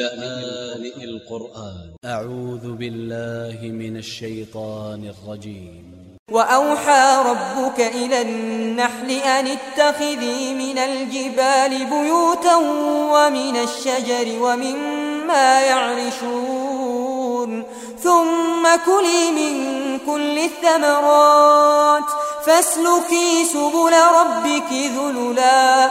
لآن القرآن. أ ع و ذ ب ا ل ل ه من ا ل ش ي ط ا ن ا ل ج ي م وأوحى ربك إلى النحل أن اتخذي من الجبال بيوتا ومن الشجر ومما يعرشون. ثم كلي من كل الثمرات فاسلكي سبل ربك ذللا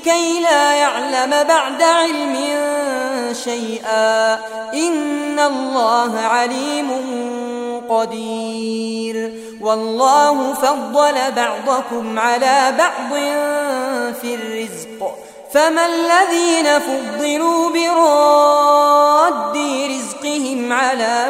لكي لا يعلم بعد علم شيئا. إن الله عليم قدير. والله فضل بعضكم على بعض في الرزق. فما الذين فضلوا براد رزقهم على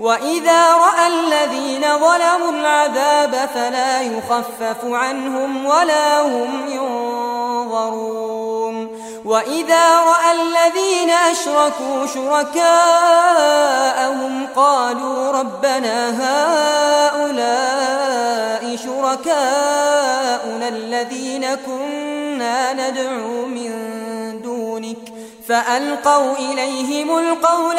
وإذا رأى الذين ظلموا العذاب فلا يخفف عنهم ولا هم ينظرون. وإذا رأى الذين أشركوا شركاءهم قالوا ربنا هؤلاء شركاؤنا الذين كنا ندعو من دونك. فألقوا إليهم القول